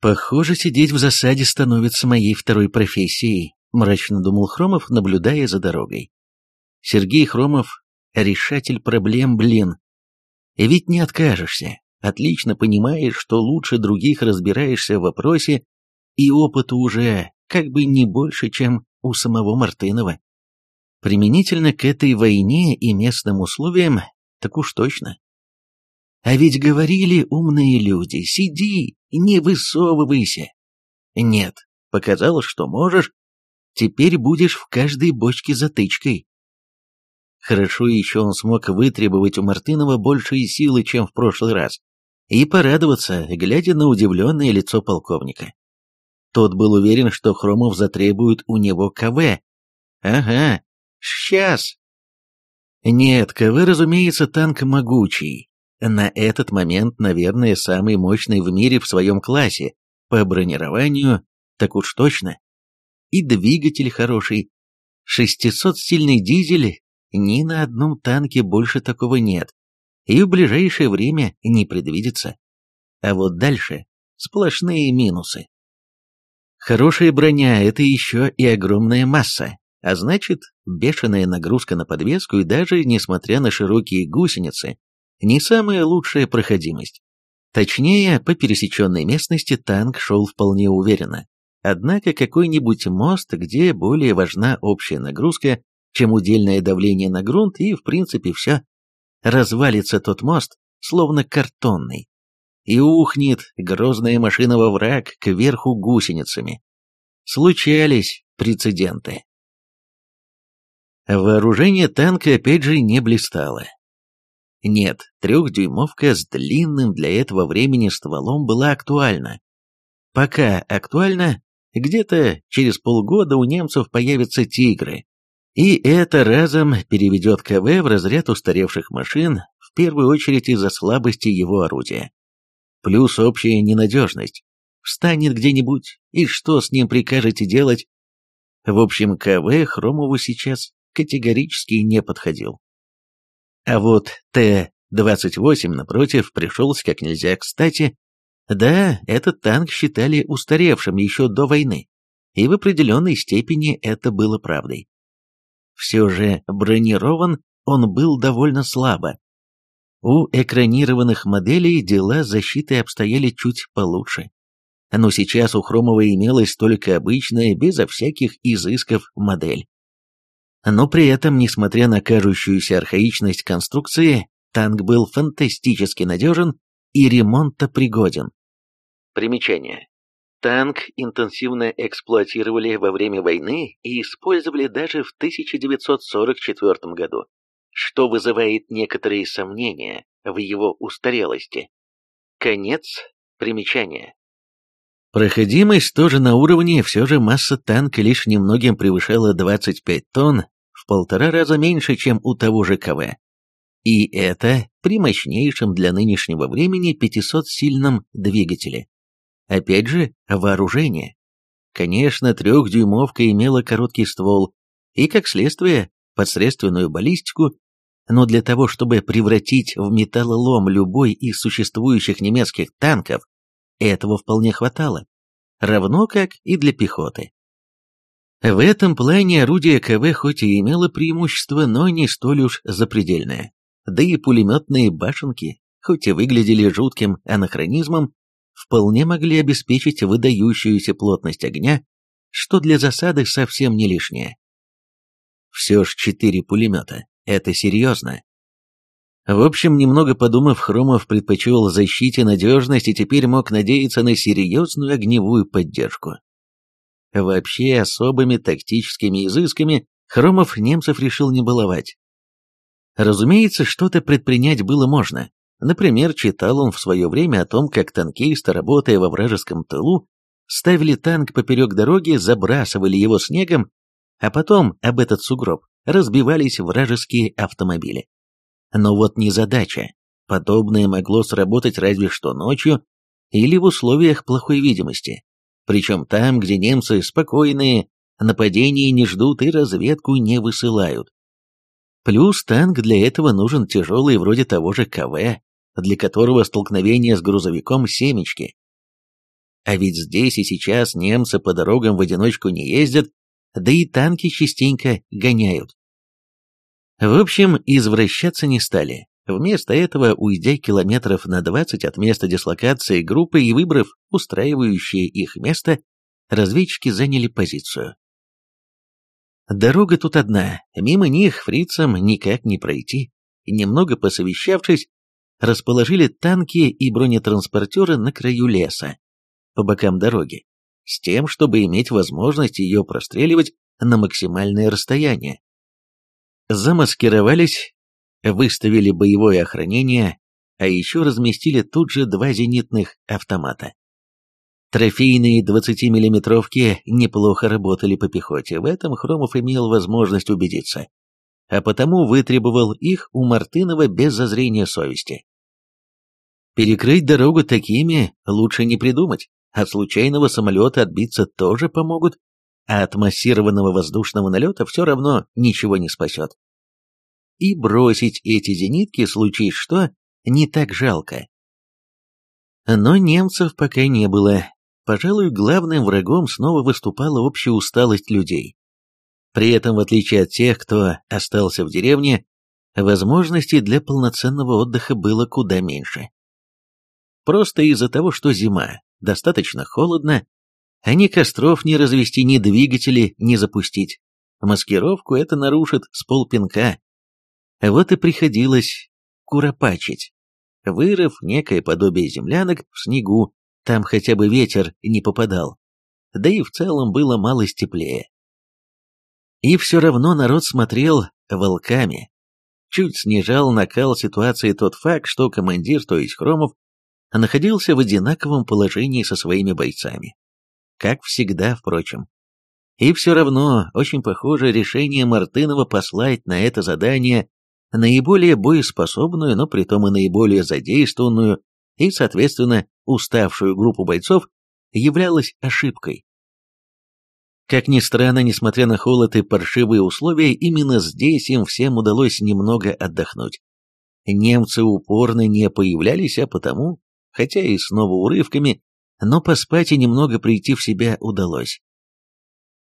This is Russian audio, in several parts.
Похоже, сидеть в засаде становится моей второй профессией, мрачно думал Хромов, наблюдая за дорогой. Сергей Хромов — решатель проблем, блин. И ведь не откажешься. Отлично понимаешь, что лучше других разбираешься в вопросе, и опыт уже как бы не больше, чем у самого Мартынова. Применительно к этой войне и местным условиям, так уж точно. А ведь говорили умные люди, сиди, не высовывайся. Нет, показалось, что можешь. Теперь будешь в каждой бочке затычкой. Хорошо еще он смог вытребовать у Мартынова большие силы, чем в прошлый раз, и порадоваться, глядя на удивленное лицо полковника. Тот был уверен, что Хромов затребует у него КВ. Ага, сейчас. Нет, КВ, разумеется, танк могучий, на этот момент, наверное, самый мощный в мире в своем классе, по бронированию, так уж точно. И двигатель хороший. 600-сильный дизель, ни на одном танке больше такого нет. И в ближайшее время не предвидится. А вот дальше сплошные минусы. Хорошая броня – это еще и огромная масса, а значит, бешеная нагрузка на подвеску и даже несмотря на широкие гусеницы, не самая лучшая проходимость. Точнее, по пересеченной местности танк шел вполне уверенно. Однако какой-нибудь мост, где более важна общая нагрузка, чем удельное давление на грунт, и в принципе все. Развалится тот мост, словно картонный, и ухнет грозная машина во враг кверху гусеницами. Случались прецеденты. Вооружение танка опять же не блистало. Нет, трехдюймовка с длинным для этого времени стволом была актуальна. Пока актуальна, где-то через полгода у немцев появятся «Тигры». И это разом переведет КВ в разряд устаревших машин, в первую очередь из-за слабости его орудия. Плюс общая ненадежность. Встанет где-нибудь, и что с ним прикажете делать? В общем, КВ Хромову сейчас категорически не подходил. А вот Т-28, напротив, пришелся как нельзя кстати. Да, этот танк считали устаревшим еще до войны, и в определенной степени это было правдой. Все же бронирован он был довольно слабо. У экранированных моделей дела защиты обстояли чуть получше. Но сейчас у Хромова имелась только обычная, безо всяких изысков модель. Но при этом, несмотря на кажущуюся архаичность конструкции, танк был фантастически надежен и ремонтопригоден. Примечание. Танк интенсивно эксплуатировали во время войны и использовали даже в 1944 году, что вызывает некоторые сомнения в его устарелости. Конец примечания. Проходимость тоже на уровне, все же масса танка лишь немногим превышала 25 тонн, в полтора раза меньше, чем у того же КВ. И это при мощнейшем для нынешнего времени 500-сильном двигателе. Опять же, вооружение. Конечно, трехдюймовка имела короткий ствол и, как следствие, посредственную баллистику, но для того, чтобы превратить в металлолом любой из существующих немецких танков, этого вполне хватало, равно как и для пехоты. В этом плане орудие КВ хоть и имело преимущество, но не столь уж запредельное. Да и пулеметные башенки, хоть и выглядели жутким анахронизмом, вполне могли обеспечить выдающуюся плотность огня, что для засады совсем не лишнее. Все ж четыре пулемета, это серьезно. В общем, немного подумав, Хромов предпочел защите надежность и теперь мог надеяться на серьезную огневую поддержку. Вообще, особыми тактическими изысками Хромов немцев решил не баловать. Разумеется, что-то предпринять было можно. Например, читал он в свое время о том, как танкисты, работая во вражеском тылу, ставили танк поперек дороги, забрасывали его снегом, а потом об этот сугроб разбивались вражеские автомобили. Но вот не задача. Подобное могло сработать разве что ночью или в условиях плохой видимости. Причем там, где немцы спокойные, нападения не ждут и разведку не высылают. Плюс танк для этого нужен тяжелый вроде того же КВ, для которого столкновение с грузовиком семечки. А ведь здесь и сейчас немцы по дорогам в одиночку не ездят, да и танки частенько гоняют. В общем, извращаться не стали. Вместо этого, уйдя километров на 20 от места дислокации группы и выбрав устраивающее их место, разведчики заняли позицию. Дорога тут одна, мимо них фрицам никак не пройти. Немного посовещавшись, расположили танки и бронетранспортеры на краю леса, по бокам дороги, с тем, чтобы иметь возможность ее простреливать на максимальное расстояние. Замаскировались, выставили боевое охранение, а еще разместили тут же два зенитных автомата. Трофейные 20-миллиметровки неплохо работали по пехоте, в этом Хромов имел возможность убедиться, а потому вытребовал их у Мартынова без зазрения совести. Перекрыть дорогу такими лучше не придумать, от случайного самолета отбиться тоже помогут, от массированного воздушного налета все равно ничего не спасет. И бросить эти зенитки, случись что, не так жалко. Но немцев пока не было. Пожалуй, главным врагом снова выступала общая усталость людей. При этом, в отличие от тех, кто остался в деревне, возможностей для полноценного отдыха было куда меньше. Просто из-за того, что зима, достаточно холодно, они костров не развести, ни двигатели не запустить. Маскировку это нарушит с полпинка. Вот и приходилось куропачить. Вырыв некое подобие землянок в снегу, там хотя бы ветер не попадал. Да и в целом было мало теплее. И все равно народ смотрел волками. Чуть снижал накал ситуации тот факт, что командир, то есть Хромов, находился в одинаковом положении со своими бойцами как всегда, впрочем. И все равно, очень похоже, решение Мартынова послать на это задание наиболее боеспособную, но при том и наиболее задействованную и, соответственно, уставшую группу бойцов являлось ошибкой. Как ни странно, несмотря на холод и паршивые условия, именно здесь им всем удалось немного отдохнуть. Немцы упорно не появлялись, а потому, хотя и снова урывками, но поспать и немного прийти в себя удалось.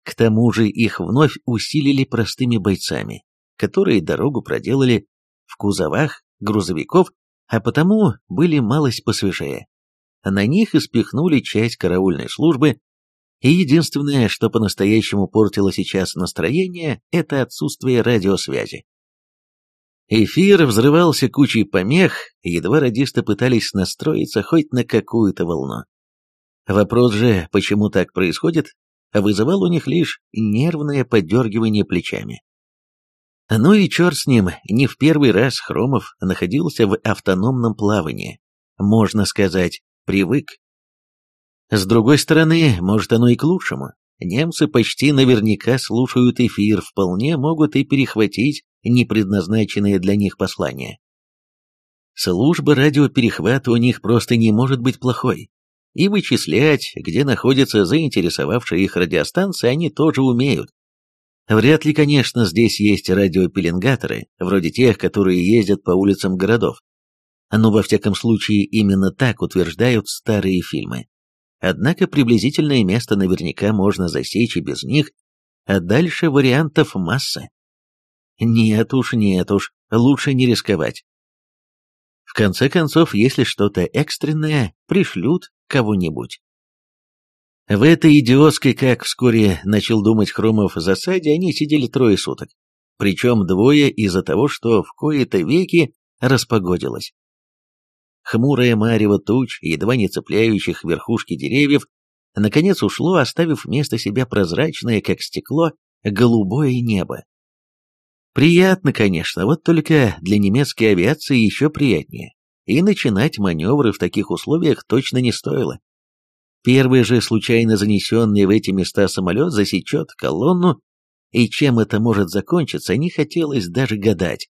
К тому же их вновь усилили простыми бойцами, которые дорогу проделали в кузовах грузовиков, а потому были малость посвежее. На них испихнули часть караульной службы, и единственное, что по-настоящему портило сейчас настроение, это отсутствие радиосвязи. Эфир взрывался кучей помех, едва радисты пытались настроиться хоть на какую-то волну. Вопрос же, почему так происходит, вызывал у них лишь нервное подергивание плечами. Ну и черт с ним, не в первый раз Хромов находился в автономном плавании. Можно сказать, привык. С другой стороны, может оно и к лучшему. Немцы почти наверняка слушают эфир, вполне могут и перехватить непредназначенные для них послания. Служба радиоперехвата у них просто не может быть плохой и вычислять, где находится заинтересовавшая их радиостанция, а они тоже умеют. Вряд ли, конечно, здесь есть радиопеленгаторы, вроде тех, которые ездят по улицам городов. Но во всяком случае именно так утверждают старые фильмы. Однако приблизительное место наверняка можно засечь и без них, а дальше вариантов масса. Нет уж, нет уж, лучше не рисковать. В конце концов, если что-то экстренное, пришлют кого-нибудь. В этой идиотской, как вскоре начал думать Хромов, засаде они сидели трое суток, причем двое из-за того, что в кои-то веки распогодилось. Хмурое марево туч, едва не цепляющих верхушки деревьев, наконец ушло, оставив вместо себя прозрачное, как стекло, голубое небо. Приятно, конечно, вот только для немецкой авиации еще приятнее и начинать маневры в таких условиях точно не стоило. Первый же случайно занесенный в эти места самолет засечет колонну, и чем это может закончиться, не хотелось даже гадать,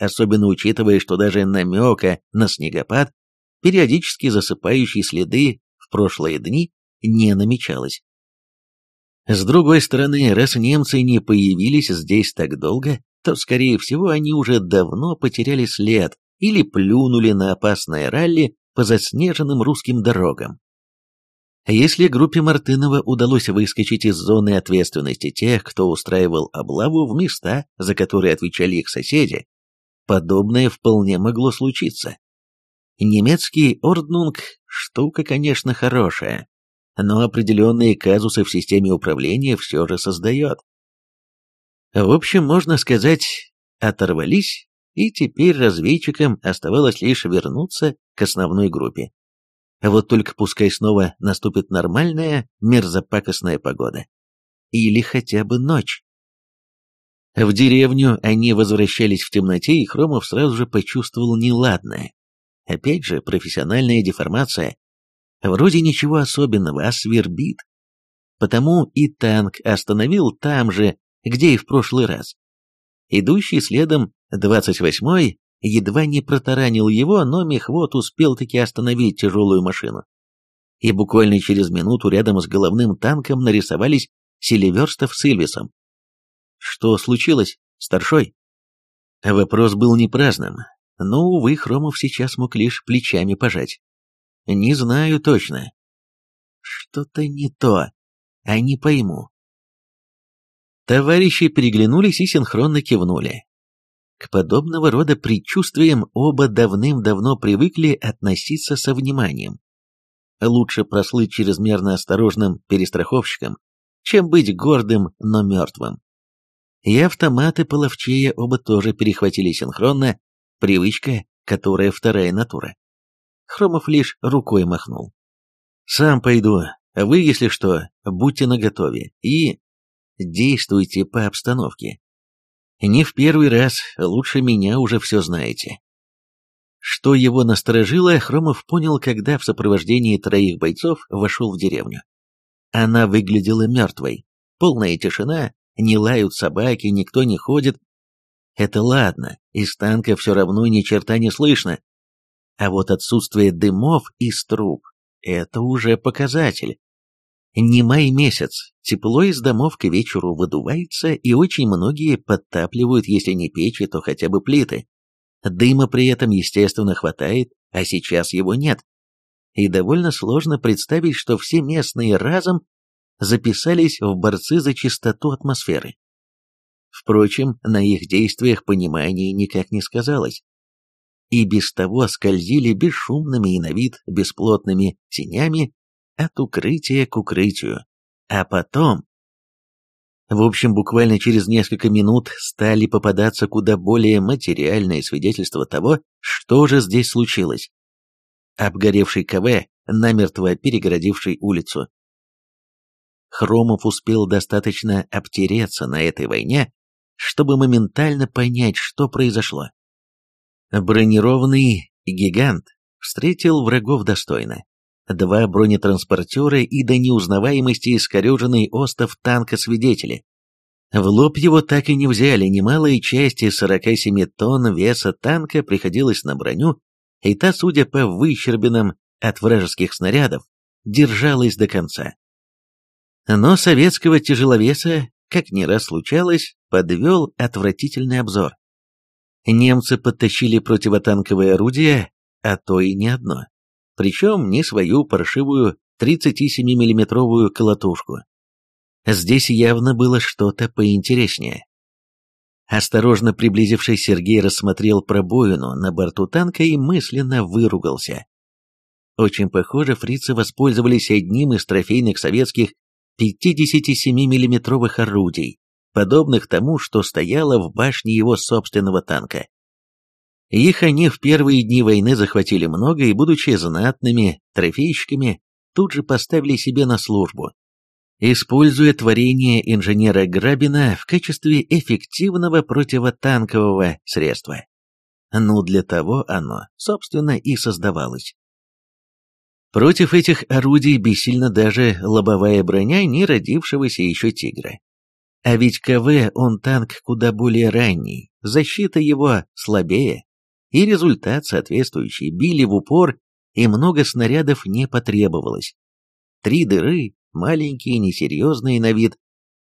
особенно учитывая, что даже намека на снегопад, периодически засыпающие следы в прошлые дни, не намечалось. С другой стороны, раз немцы не появились здесь так долго, то, скорее всего, они уже давно потеряли след или плюнули на опасное ралли по заснеженным русским дорогам. Если группе Мартынова удалось выскочить из зоны ответственности тех, кто устраивал облаву в места, за которые отвечали их соседи, подобное вполне могло случиться. Немецкий орднунг – штука, конечно, хорошая, но определенные казусы в системе управления все же создает. В общем, можно сказать, оторвались и теперь разведчикам оставалось лишь вернуться к основной группе. А вот только пускай снова наступит нормальная, мерзопакостная погода. Или хотя бы ночь. В деревню они возвращались в темноте, и Хромов сразу же почувствовал неладное. Опять же, профессиональная деформация. Вроде ничего особенного, а свербит. Потому и танк остановил там же, где и в прошлый раз. Идущий следом 28 едва не протаранил его, но мехвод успел-таки остановить тяжелую машину. И буквально через минуту рядом с головным танком нарисовались Селиверстов с Ильвисом. «Что случилось, старшой?» Вопрос был не праздным, но, увы, Хромов сейчас мог лишь плечами пожать. «Не знаю точно». «Что-то не то, а не пойму», Товарищи переглянулись и синхронно кивнули. К подобного рода предчувствиям оба давным-давно привыкли относиться со вниманием. Лучше прослыть чрезмерно осторожным перестраховщиком, чем быть гордым, но мертвым. И автоматы половчее оба тоже перехватили синхронно, привычка, которая вторая натура. Хромов лишь рукой махнул. «Сам пойду, а вы, если что, будьте наготове и действуйте по обстановке. Не в первый раз, лучше меня уже все знаете. Что его насторожило, Хромов понял, когда в сопровождении троих бойцов вошел в деревню. Она выглядела мертвой. Полная тишина, не лают собаки, никто не ходит. Это ладно, из танка все равно ни черта не слышно. А вот отсутствие дымов из труб — это уже показатель не май месяц, тепло из домов к вечеру выдувается, и очень многие подтапливают, если не печи, то хотя бы плиты. Дыма при этом, естественно, хватает, а сейчас его нет. И довольно сложно представить, что все местные разом записались в борцы за чистоту атмосферы. Впрочем, на их действиях понимание никак не сказалось. И без того скользили бесшумными и на вид бесплотными тенями от укрытия к укрытию, а потом... В общем, буквально через несколько минут стали попадаться куда более материальные свидетельства того, что же здесь случилось. Обгоревший КВ, намертво перегородивший улицу. Хромов успел достаточно обтереться на этой войне, чтобы моментально понять, что произошло. Бронированный гигант встретил врагов достойно. Два бронетранспортера и до неузнаваемости искореженный остов танка-свидетели. В лоб его так и не взяли, немалые части 47 тонн веса танка приходилось на броню, и та, судя по выщербинам от вражеских снарядов, держалась до конца. Но советского тяжеловеса, как не раз случалось, подвел отвратительный обзор. Немцы подтащили противотанковые орудия, а то и не одно причем не свою паршивую 37-миллиметровую колотушку. Здесь явно было что-то поинтереснее. Осторожно приблизившись, Сергей рассмотрел пробоину на борту танка и мысленно выругался. Очень похоже, фрицы воспользовались одним из трофейных советских 57-миллиметровых орудий, подобных тому, что стояло в башне его собственного танка. Их они в первые дни войны захватили много и, будучи знатными трофейщиками, тут же поставили себе на службу, используя творение инженера Грабина в качестве эффективного противотанкового средства. Ну, для того оно, собственно, и создавалось. Против этих орудий бессильно даже лобовая броня не родившегося еще тигра. А ведь КВ он танк куда более ранний, защита его слабее и результат соответствующий, били в упор, и много снарядов не потребовалось. Три дыры, маленькие, несерьезные на вид,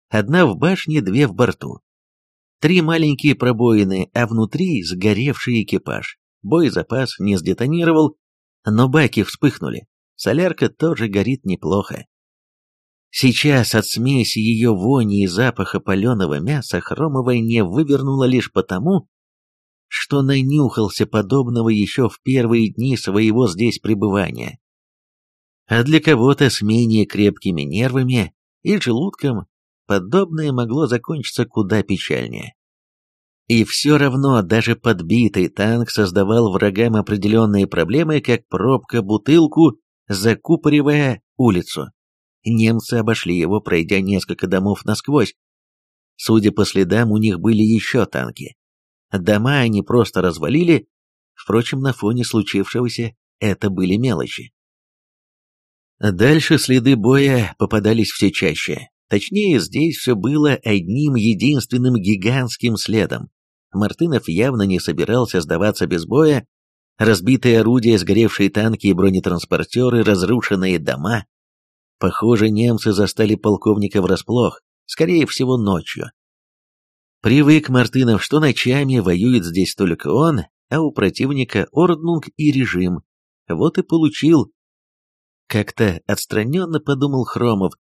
одна в башне, две в борту. Три маленькие пробоины, а внутри сгоревший экипаж. Боезапас не сдетонировал, но баки вспыхнули. Солярка тоже горит неплохо. Сейчас от смеси ее вони и запаха паленого мяса хромовой не вывернула лишь потому, что нанюхался подобного еще в первые дни своего здесь пребывания. А для кого-то с менее крепкими нервами и желудком подобное могло закончиться куда печальнее. И все равно даже подбитый танк создавал врагам определенные проблемы, как пробка бутылку, закупоривая улицу. Немцы обошли его, пройдя несколько домов насквозь. Судя по следам, у них были еще танки. Дома они просто развалили, впрочем, на фоне случившегося это были мелочи. Дальше следы боя попадались все чаще. Точнее, здесь все было одним единственным гигантским следом. Мартынов явно не собирался сдаваться без боя. Разбитые орудия, сгоревшие танки и бронетранспортеры, разрушенные дома. Похоже, немцы застали полковника врасплох, скорее всего, ночью. Привык Мартынов, что ночами воюет здесь только он, а у противника орднунг и режим. Вот и получил. Как-то отстраненно подумал Хромов,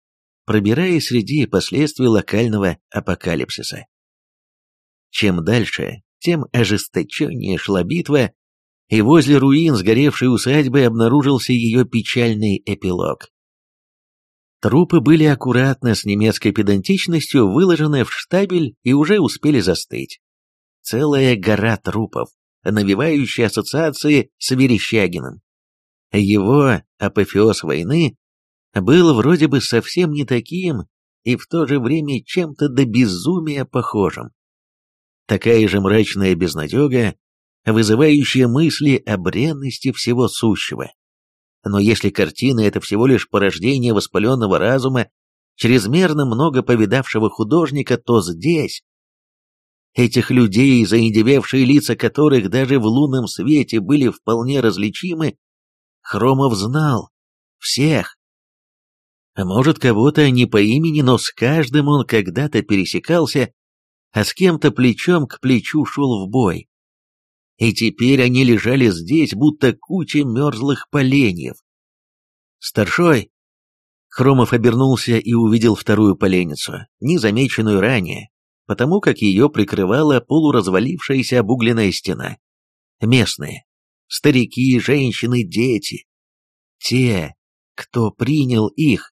пробираясь среди последствий локального апокалипсиса. Чем дальше, тем ожесточеннее шла битва, и возле руин сгоревшей усадьбы обнаружился ее печальный эпилог. Трупы были аккуратно с немецкой педантичностью выложены в штабель и уже успели застыть. Целая гора трупов, навевающая ассоциации с Верещагиным. Его апофеоз войны был вроде бы совсем не таким и в то же время чем-то до безумия похожим. Такая же мрачная безнадега, вызывающая мысли о бренности всего сущего. Но если картина это всего лишь порождение воспаленного разума, чрезмерно много повидавшего художника, то здесь этих людей, заиндевевшие лица которых даже в лунном свете были вполне различимы, Хромов знал всех. А Может, кого-то не по имени, но с каждым он когда-то пересекался, а с кем-то плечом к плечу шел в бой и теперь они лежали здесь, будто куча мерзлых поленьев. «Старшой!» Хромов обернулся и увидел вторую поленницу, незамеченную ранее, потому как ее прикрывала полуразвалившаяся обугленная стена. Местные. Старики, женщины, дети. Те, кто принял их,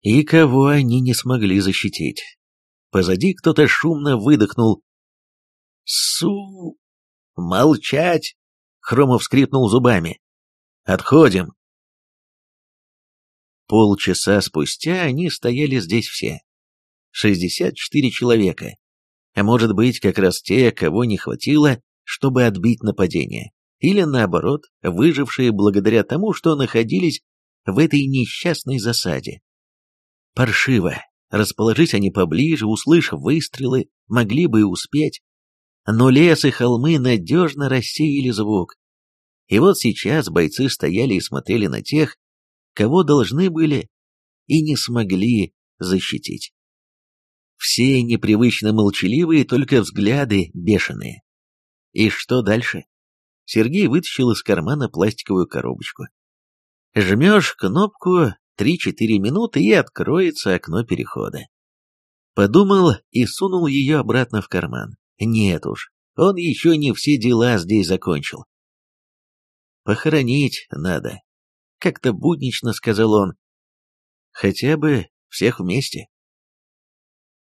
и кого они не смогли защитить. Позади кто-то шумно выдохнул. «Су...» «Молчать!» — Хромов скрипнул зубами. «Отходим!» Полчаса спустя они стояли здесь все. 64 человека. А может быть, как раз те, кого не хватило, чтобы отбить нападение. Или наоборот, выжившие благодаря тому, что находились в этой несчастной засаде. Паршиво. Расположись они поближе, услышав выстрелы, могли бы и успеть но лес и холмы надежно рассеяли звук. И вот сейчас бойцы стояли и смотрели на тех, кого должны были и не смогли защитить. Все непривычно молчаливые, только взгляды бешеные. И что дальше? Сергей вытащил из кармана пластиковую коробочку. Жмешь кнопку 3-4 минуты и откроется окно перехода. Подумал и сунул ее обратно в карман. Нет уж, он еще не все дела здесь закончил. Похоронить надо, как-то буднично сказал он. Хотя бы всех вместе.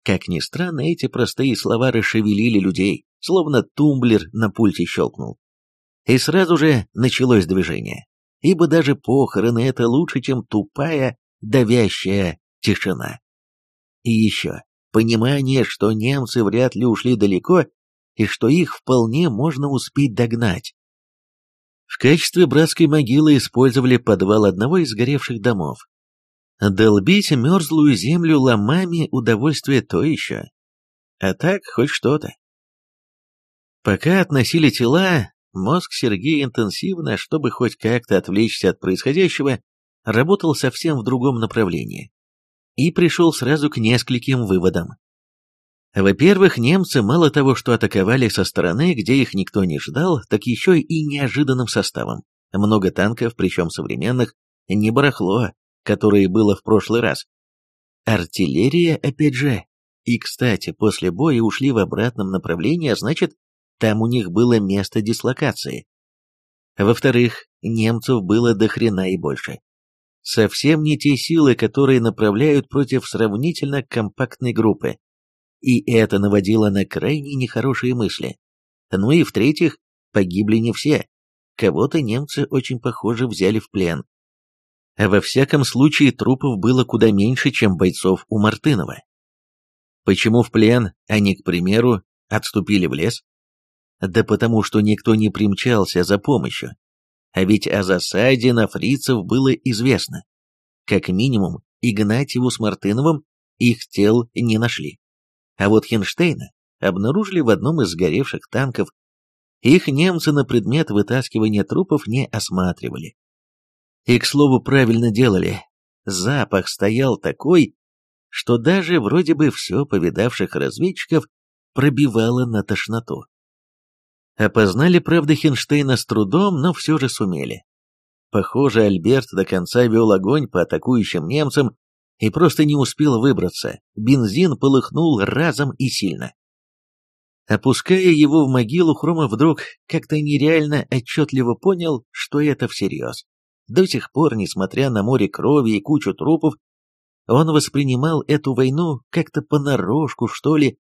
Как ни странно, эти простые слова расшевелили людей, словно тумблер на пульте щелкнул. И сразу же началось движение, ибо даже похороны — это лучше, чем тупая, давящая тишина. И еще понимание, что немцы вряд ли ушли далеко и что их вполне можно успеть догнать. В качестве братской могилы использовали подвал одного из горевших домов. Долбить мерзлую землю ломами удовольствие то еще. А так хоть что-то. Пока относили тела, мозг Сергея интенсивно, чтобы хоть как-то отвлечься от происходящего, работал совсем в другом направлении и пришел сразу к нескольким выводам. Во-первых, немцы мало того, что атаковали со стороны, где их никто не ждал, так еще и неожиданным составом. Много танков, причем современных, не барахло, которое было в прошлый раз. Артиллерия, опять же. И, кстати, после боя ушли в обратном направлении, а значит, там у них было место дислокации. Во-вторых, немцев было до хрена и больше совсем не те силы, которые направляют против сравнительно компактной группы. И это наводило на крайне нехорошие мысли. Ну и в-третьих, погибли не все. Кого-то немцы очень похоже взяли в плен. Во всяком случае, трупов было куда меньше, чем бойцов у Мартынова. Почему в плен а они, к примеру, отступили в лес? Да потому что никто не примчался за помощью. А ведь о засаде на фрицев было известно. Как минимум, Игнатьеву с Мартыновым их тел не нашли. А вот Хинштейна обнаружили в одном из сгоревших танков. Их немцы на предмет вытаскивания трупов не осматривали. И, к слову, правильно делали. Запах стоял такой, что даже вроде бы все повидавших разведчиков пробивало на тошноту. Опознали, правда, Хинштейна с трудом, но все же сумели. Похоже, Альберт до конца вел огонь по атакующим немцам и просто не успел выбраться. Бензин полыхнул разом и сильно. Опуская его в могилу, Хрома вдруг как-то нереально отчетливо понял, что это всерьез. До сих пор, несмотря на море крови и кучу трупов, он воспринимал эту войну как-то понарошку, что ли.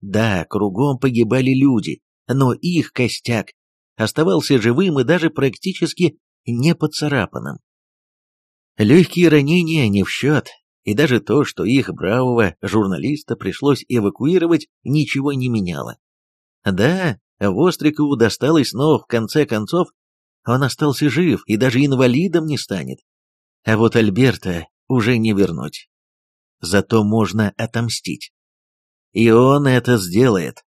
Да, кругом погибали люди, но их костяк оставался живым и даже практически не поцарапанным. Легкие ранения не в счет, и даже то, что их бравого журналиста пришлось эвакуировать, ничего не меняло. Да, Вострикову досталось, но в конце концов он остался жив и даже инвалидом не станет. А вот Альберта уже не вернуть. Зато можно отомстить. И он это сделает.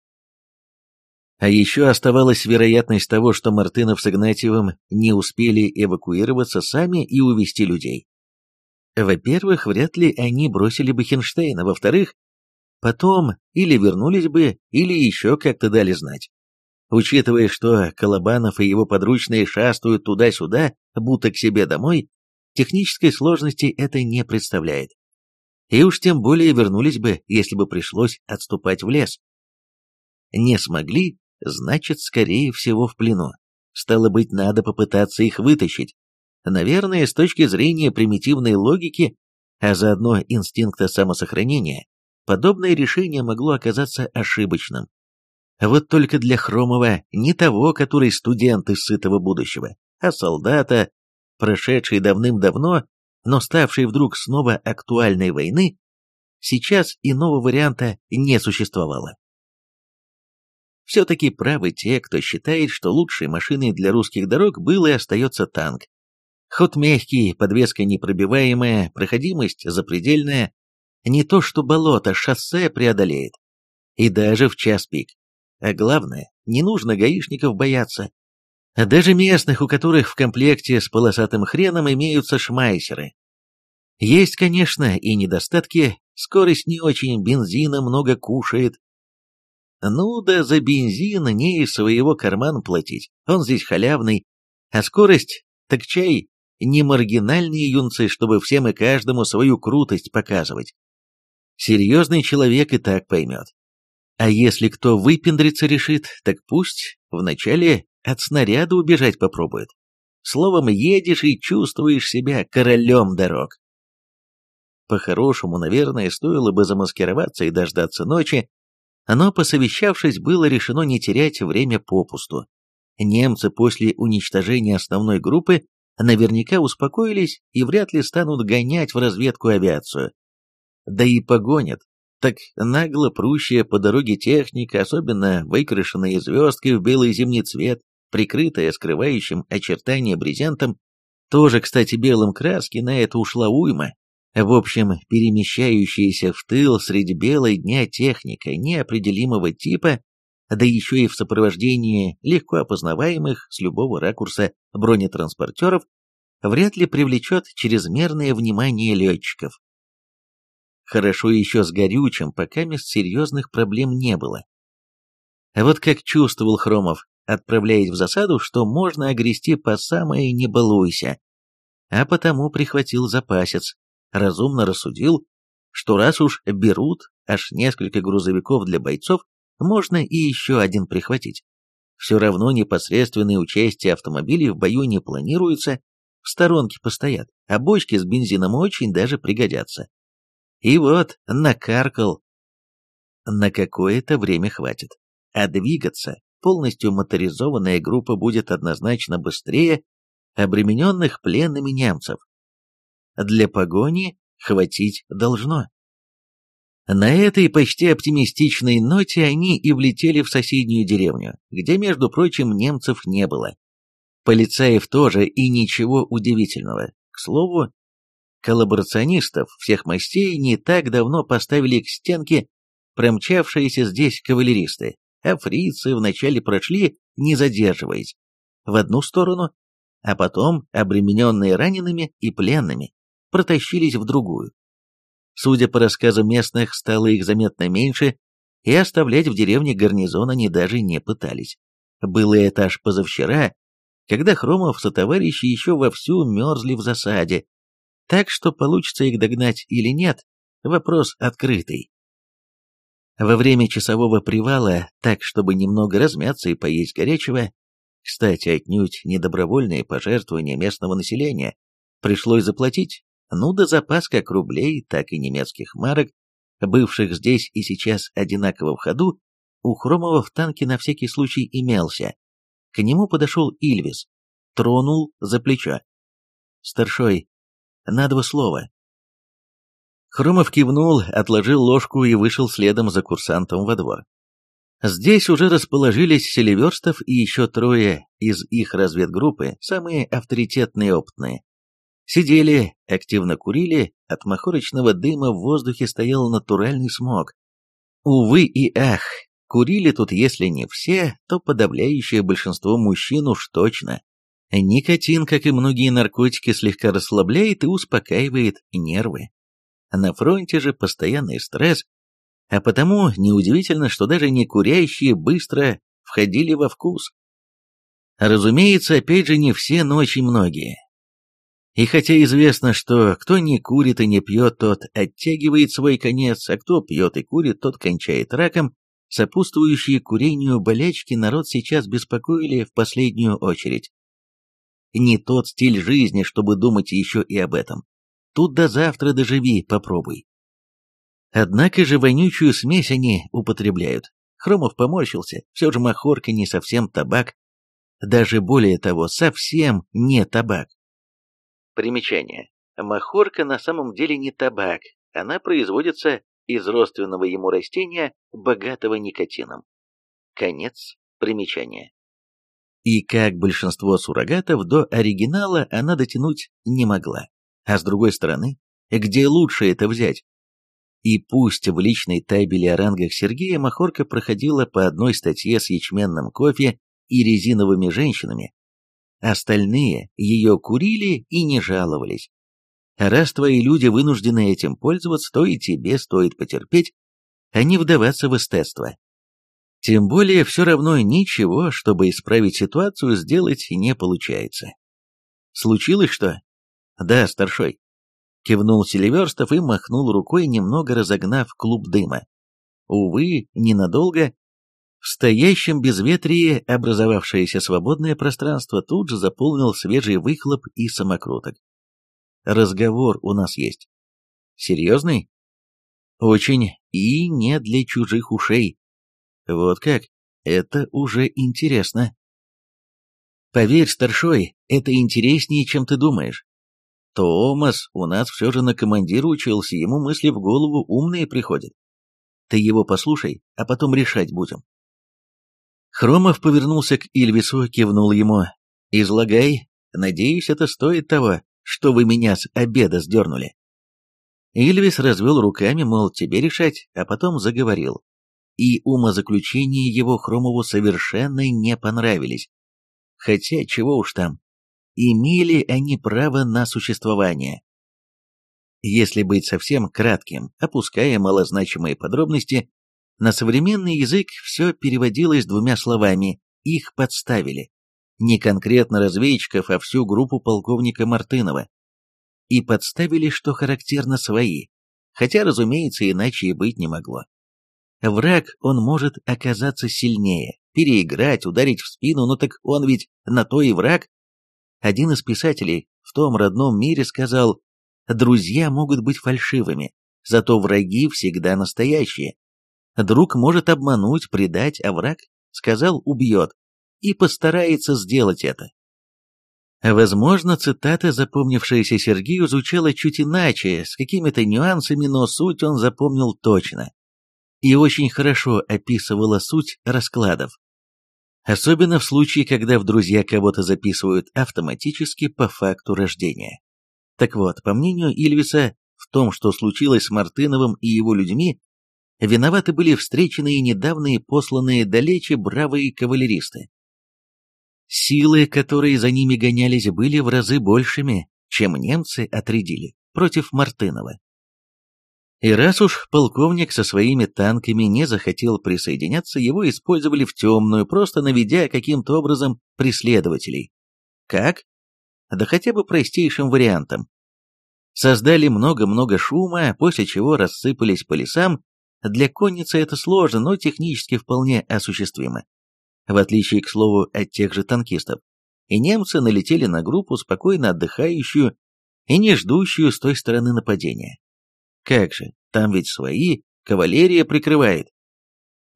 А еще оставалась вероятность того, что Мартынов с Игнатьевым не успели эвакуироваться сами и увезти людей. Во-первых, вряд ли они бросили бы Хинштейна, во-вторых, потом или вернулись бы, или еще как-то дали знать. Учитывая, что Колобанов и его подручные шастают туда-сюда, будто к себе домой, технической сложности это не представляет. И уж тем более вернулись бы, если бы пришлось отступать в лес. Не смогли, Значит, скорее всего, в плену. Стало быть, надо попытаться их вытащить. Наверное, с точки зрения примитивной логики, а заодно инстинкта самосохранения, подобное решение могло оказаться ошибочным. Вот только для Хромова не того, который студент из сытого будущего, а солдата, прошедший давным-давно, но ставший вдруг снова актуальной войны, сейчас иного варианта не существовало. Все-таки правы те, кто считает, что лучшей машиной для русских дорог был и остается танк. Ход мягкий, подвеска непробиваемая, проходимость запредельная. Не то что болото, шоссе преодолеет. И даже в час пик. А главное, не нужно гаишников бояться. А даже местных, у которых в комплекте с полосатым хреном имеются шмайсеры. Есть, конечно, и недостатки. Скорость не очень, бензина много кушает, ну да за бензин не из своего кармана платить, он здесь халявный. А скорость? Так чай, не маргинальные юнцы, чтобы всем и каждому свою крутость показывать. Серьезный человек и так поймет. А если кто выпендриться решит, так пусть вначале от снаряда убежать попробует. Словом, едешь и чувствуешь себя королем дорог. По-хорошему, наверное, стоило бы замаскироваться и дождаться ночи, но, посовещавшись, было решено не терять время попусту. Немцы после уничтожения основной группы наверняка успокоились и вряд ли станут гонять в разведку авиацию. Да и погонят. Так нагло прущая по дороге техника, особенно выкрашенная звездкой в белый зимний цвет, прикрытая скрывающим очертания брезентом, тоже, кстати, белым краски, на это ушла уйма. Э, в общем, перемещающаяся в тыл среди бела дня техника неопределимого типа, да еще и в сопровождении легко опознаваемых с любого ракурса бронетранспортеров, вряд ли привлечет чрезмерное внимание летчиков. Хорошо еще с горючим, пока мест серьезных проблем не было. А вот как чувствовал Хромов, отправляясь в засаду, что можно огрести по самое «не балуйся», а потому прихватил запасец, разумно рассудил, что раз уж берут аж несколько грузовиков для бойцов, можно и еще один прихватить. Все равно непосредственное участие автомобилей в бою не планируется, в сторонке постоят, а бочки с бензином очень даже пригодятся. И вот, накаркал. На какое-то время хватит. А двигаться полностью моторизованная группа будет однозначно быстрее обремененных пленными немцев для погони хватить должно. На этой почти оптимистичной ноте они и влетели в соседнюю деревню, где, между прочим, немцев не было. Полицаев тоже и ничего удивительного. К слову, коллаборационистов всех мастей не так давно поставили к стенке промчавшиеся здесь кавалеристы, а фрицы вначале прошли, не задерживаясь, в одну сторону, а потом обремененные ранеными и пленными протащились в другую. Судя по рассказам местных, стало их заметно меньше, и оставлять в деревне гарнизон они даже не пытались. Было это аж позавчера, когда Хромов со товарищи еще вовсю мерзли в засаде, так что получится их догнать или нет, вопрос открытый. Во время часового привала, так чтобы немного размяться и поесть горячего, кстати, отнюдь недобровольные пожертвования местного населения, пришлось заплатить ну да запас как рублей, так и немецких марок, бывших здесь и сейчас одинаково в ходу, у Хромова в танке на всякий случай имелся. К нему подошел Ильвис, тронул за плечо. «Старшой, на два слова». Хромов кивнул, отложил ложку и вышел следом за курсантом во двор. Здесь уже расположились Селиверстов и еще трое из их разведгруппы, самые авторитетные опытные. Сидели, активно курили, от махорочного дыма в воздухе стоял натуральный смог. Увы и ах, курили тут если не все, то подавляющее большинство мужчин уж точно. Никотин, как и многие наркотики, слегка расслабляет и успокаивает нервы. На фронте же постоянный стресс, а потому неудивительно, что даже не курящие быстро входили во вкус. Разумеется, опять же, не все, но очень многие. И хотя известно, что кто не курит и не пьет, тот оттягивает свой конец, а кто пьет и курит, тот кончает раком, сопутствующие курению болячки народ сейчас беспокоили в последнюю очередь. Не тот стиль жизни, чтобы думать еще и об этом. Тут до завтра доживи, попробуй. Однако же вонючую смесь они употребляют. Хромов поморщился, все же махорка не совсем табак. Даже более того, совсем не табак. Примечание. Махорка на самом деле не табак. Она производится из родственного ему растения, богатого никотином. Конец примечания. И как большинство суррогатов до оригинала она дотянуть не могла. А с другой стороны, где лучше это взять? И пусть в личной табели о рангах Сергея Махорка проходила по одной статье с ячменным кофе и резиновыми женщинами, Остальные ее курили и не жаловались. Раз твои люди вынуждены этим пользоваться, то и тебе стоит потерпеть, а не вдаваться в эстетство. Тем более, все равно ничего, чтобы исправить ситуацию, сделать не получается. Случилось что? Да, старшой. Кивнул Селиверстов и махнул рукой, немного разогнав клуб дыма. Увы, ненадолго, в стоящем без образовавшееся свободное пространство тут же заполнил свежий выхлоп и самокруток. Разговор у нас есть. Серьезный? Очень. И не для чужих ушей. Вот как? Это уже интересно. Поверь, старшой, это интереснее, чем ты думаешь. Томас у нас все же на командира учился, ему мысли в голову умные приходят. Ты его послушай, а потом решать будем. Хромов повернулся к Ильвису и кивнул ему. «Излагай. Надеюсь, это стоит того, что вы меня с обеда сдернули». Ильвис развел руками, мол, тебе решать, а потом заговорил. И умозаключения его Хромову совершенно не понравились. Хотя, чего уж там, имели они право на существование. Если быть совсем кратким, опуская малозначимые подробности, на современный язык все переводилось двумя словами, их подставили. Не конкретно разведчиков, а всю группу полковника Мартынова. И подставили, что характерно, свои. Хотя, разумеется, иначе и быть не могло. Враг, он может оказаться сильнее, переиграть, ударить в спину, но так он ведь на то и враг. Один из писателей в том родном мире сказал, «Друзья могут быть фальшивыми, зато враги всегда настоящие». Друг может обмануть, предать, а враг, сказал, убьет, и постарается сделать это. Возможно, цитата, запомнившаяся Сергею, звучала чуть иначе, с какими-то нюансами, но суть он запомнил точно. И очень хорошо описывала суть раскладов. Особенно в случае, когда в друзья кого-то записывают автоматически по факту рождения. Так вот, по мнению Ильвиса, в том, что случилось с Мартыновым и его людьми, виноваты были встреченные недавние посланные далече бравые кавалеристы. Силы, которые за ними гонялись, были в разы большими, чем немцы отрядили против Мартынова. И раз уж полковник со своими танками не захотел присоединяться, его использовали в темную, просто наведя каким-то образом преследователей. Как? Да хотя бы простейшим вариантом. Создали много-много шума, после чего рассыпались по лесам для конницы это сложно, но технически вполне осуществимо. В отличие, к слову, от тех же танкистов. И немцы налетели на группу, спокойно отдыхающую и не ждущую с той стороны нападения. Как же, там ведь свои, кавалерия прикрывает.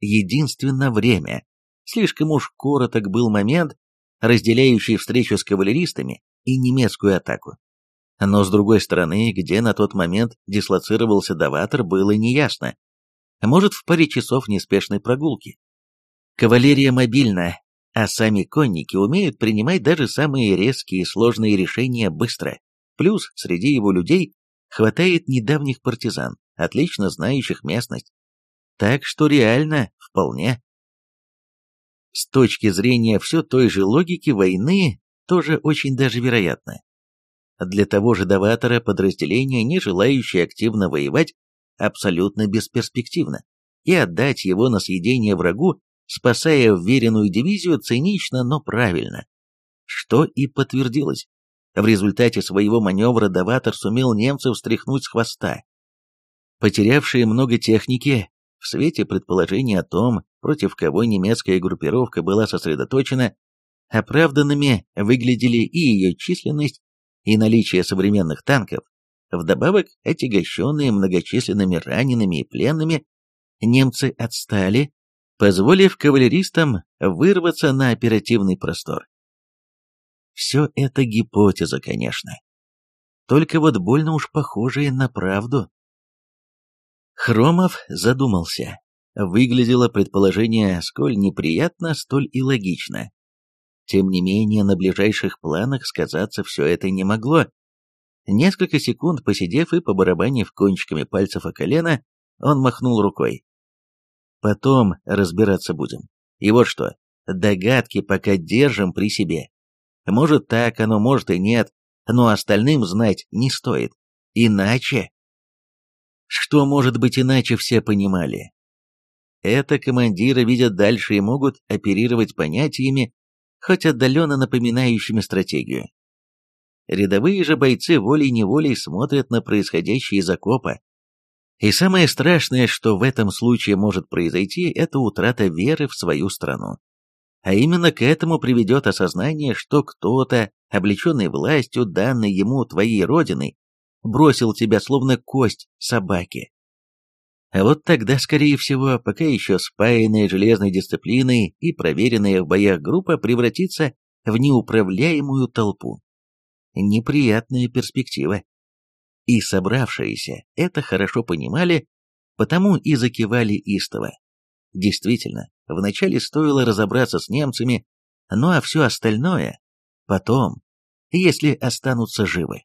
Единственно время. Слишком уж короток был момент, разделяющий встречу с кавалеристами и немецкую атаку. Но с другой стороны, где на тот момент дислоцировался Даватор, было неясно а может в паре часов неспешной прогулки. Кавалерия мобильна, а сами конники умеют принимать даже самые резкие и сложные решения быстро. Плюс среди его людей хватает недавних партизан, отлично знающих местность. Так что реально вполне. С точки зрения все той же логики войны, тоже очень даже вероятно. Для того же даватора подразделения, не желающие активно воевать, абсолютно бесперспективно, и отдать его на съедение врагу, спасая уверенную дивизию, цинично, но правильно. Что и подтвердилось. В результате своего маневра Даватор сумел немцев встряхнуть с хвоста. Потерявшие много техники, в свете предположений о том, против кого немецкая группировка была сосредоточена, оправданными выглядели и ее численность, и наличие современных танков, Вдобавок, эти гощенные многочисленными ранеными и пленными, немцы отстали, позволив кавалеристам вырваться на оперативный простор. Все это гипотеза, конечно. Только вот больно уж похожие на правду. Хромов задумался. Выглядело предположение сколь неприятно, столь и логично. Тем не менее, на ближайших планах сказаться все это не могло, Несколько секунд посидев и побарабанив кончиками пальцев о колено, он махнул рукой. «Потом разбираться будем. И вот что, догадки пока держим при себе. Может так, оно может и нет, но остальным знать не стоит. Иначе...» Что может быть иначе, все понимали. Это командиры видят дальше и могут оперировать понятиями, хоть отдаленно напоминающими стратегию. Рядовые же бойцы волей-неволей смотрят на происходящее из окопа. И самое страшное, что в этом случае может произойти, это утрата веры в свою страну. А именно к этому приведет осознание, что кто-то, облеченный властью, данной ему твоей родиной, бросил тебя словно кость собаки. А вот тогда, скорее всего, пока еще спаянная железной дисциплиной и проверенная в боях группа превратится в неуправляемую толпу неприятная перспектива. И собравшиеся это хорошо понимали, потому и закивали истово. Действительно, вначале стоило разобраться с немцами, ну а все остальное потом, если останутся живы.